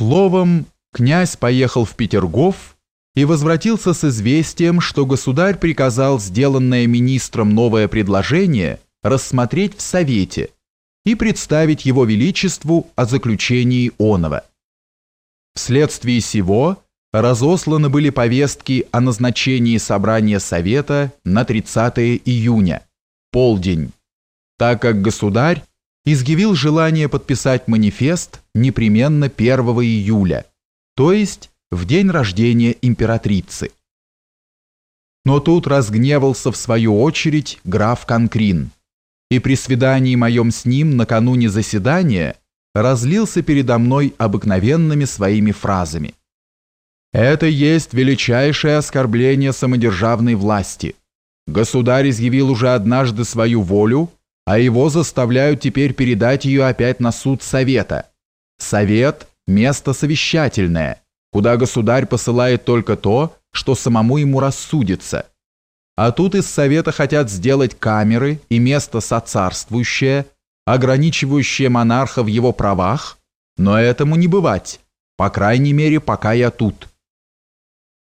Словом, князь поехал в Петергоф и возвратился с известием, что государь приказал сделанное министром новое предложение рассмотреть в Совете и представить его величеству о заключении оного. Вследствие сего разосланы были повестки о назначении собрания Совета на 30 июня, полдень, так как государь изъявил желание подписать манифест непременно 1 июля, то есть в день рождения императрицы. Но тут разгневался в свою очередь граф Конкрин, и при свидании моем с ним накануне заседания разлился передо мной обыкновенными своими фразами. «Это есть величайшее оскорбление самодержавной власти. Государь изъявил уже однажды свою волю, а его заставляют теперь передать ее опять на суд Совета. Совет – место совещательное, куда государь посылает только то, что самому ему рассудится. А тут из Совета хотят сделать камеры и место соцарствующее, ограничивающее монарха в его правах, но этому не бывать, по крайней мере, пока я тут.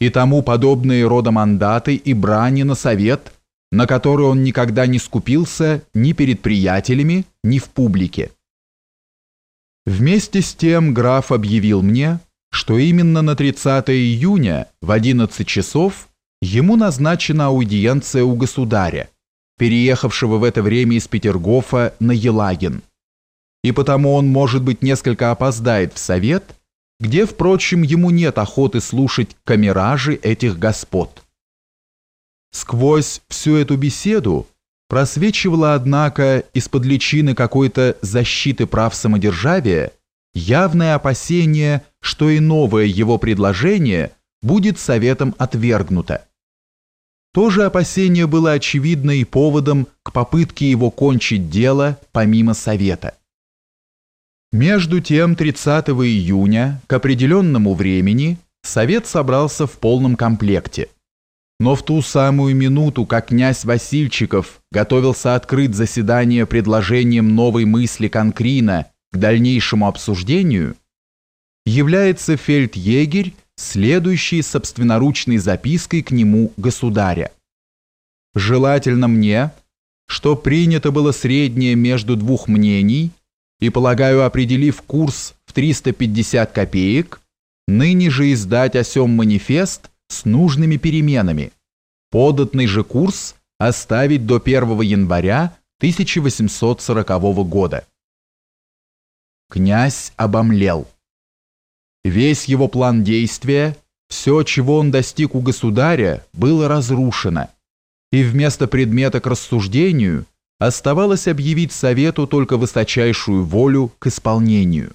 И тому подобные родомандаты и брани на Совет, на которые он никогда не скупился ни перед приятелями, ни в публике. Вместе с тем граф объявил мне, что именно на 30 июня в 11 часов ему назначена аудиенция у государя, переехавшего в это время из Петергофа на Елагин. И потому он, может быть, несколько опоздает в совет, где, впрочем, ему нет охоты слушать камеражи этих господ. Сквозь всю эту беседу просвечивала, однако, из-под личины какой-то защиты прав самодержавия явное опасение, что и новое его предложение будет советом отвергнуто. То же опасение было очевидно и поводом к попытке его кончить дело помимо совета. Между тем 30 июня к определенному времени совет собрался в полном комплекте – но в ту самую минуту, как князь Васильчиков готовился открыть заседание предложением новой мысли Конкрина к дальнейшему обсуждению, является фельдъегерь, следующий собственноручной запиской к нему государя. Желательно мне, что принято было среднее между двух мнений, и, полагаю, определив курс в 350 копеек, ныне же издать о сём манифест – с нужными переменами. Податный же курс оставить до 1 января 1840 года. Князь обомлел. Весь его план действия, все, чего он достиг у государя, было разрушено, и вместо предмета к рассуждению оставалось объявить совету только высочайшую волю к исполнению.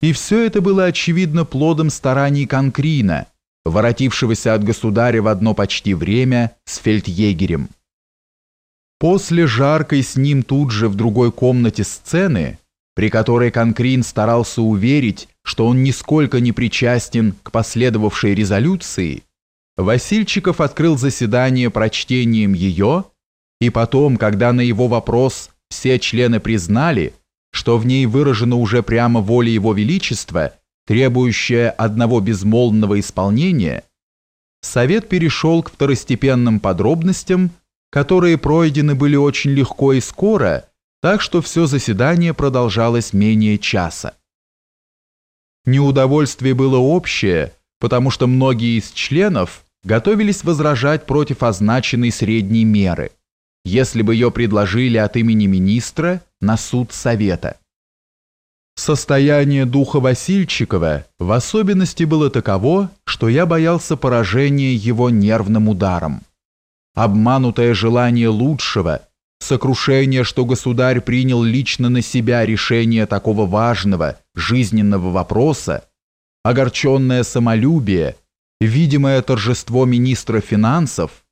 И все это было очевидно плодом стараний Конкрина, воротившегося от государя в одно почти время с фельдъегерем. После жаркой с ним тут же в другой комнате сцены, при которой Конкрин старался уверить, что он нисколько не причастен к последовавшей резолюции, Васильчиков открыл заседание прочтением ее, и потом, когда на его вопрос все члены признали, что в ней выражена уже прямо воля его величества – требующая одного безмолвного исполнения, Совет перешел к второстепенным подробностям, которые пройдены были очень легко и скоро, так что все заседание продолжалось менее часа. Неудовольствие было общее, потому что многие из членов готовились возражать против означенной средней меры, если бы ее предложили от имени министра на суд Совета. Состояние духа Васильчикова в особенности было таково, что я боялся поражения его нервным ударом. Обманутое желание лучшего, сокрушение, что государь принял лично на себя решение такого важного жизненного вопроса, огорченное самолюбие, видимое торжество министра финансов,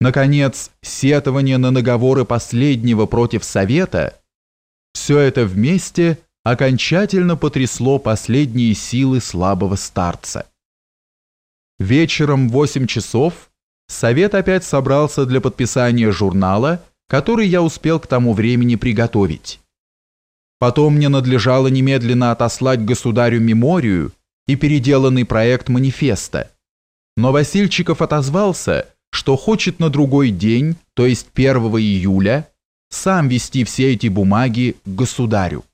наконец, сетование на наговоры последнего против Совета, все это вместе – окончательно потрясло последние силы слабого старца. Вечером в 8 часов совет опять собрался для подписания журнала, который я успел к тому времени приготовить. Потом мне надлежало немедленно отослать государю меморию и переделанный проект манифеста. Но Васильчиков отозвался, что хочет на другой день, то есть 1 июля, сам вести все эти бумаги к государю.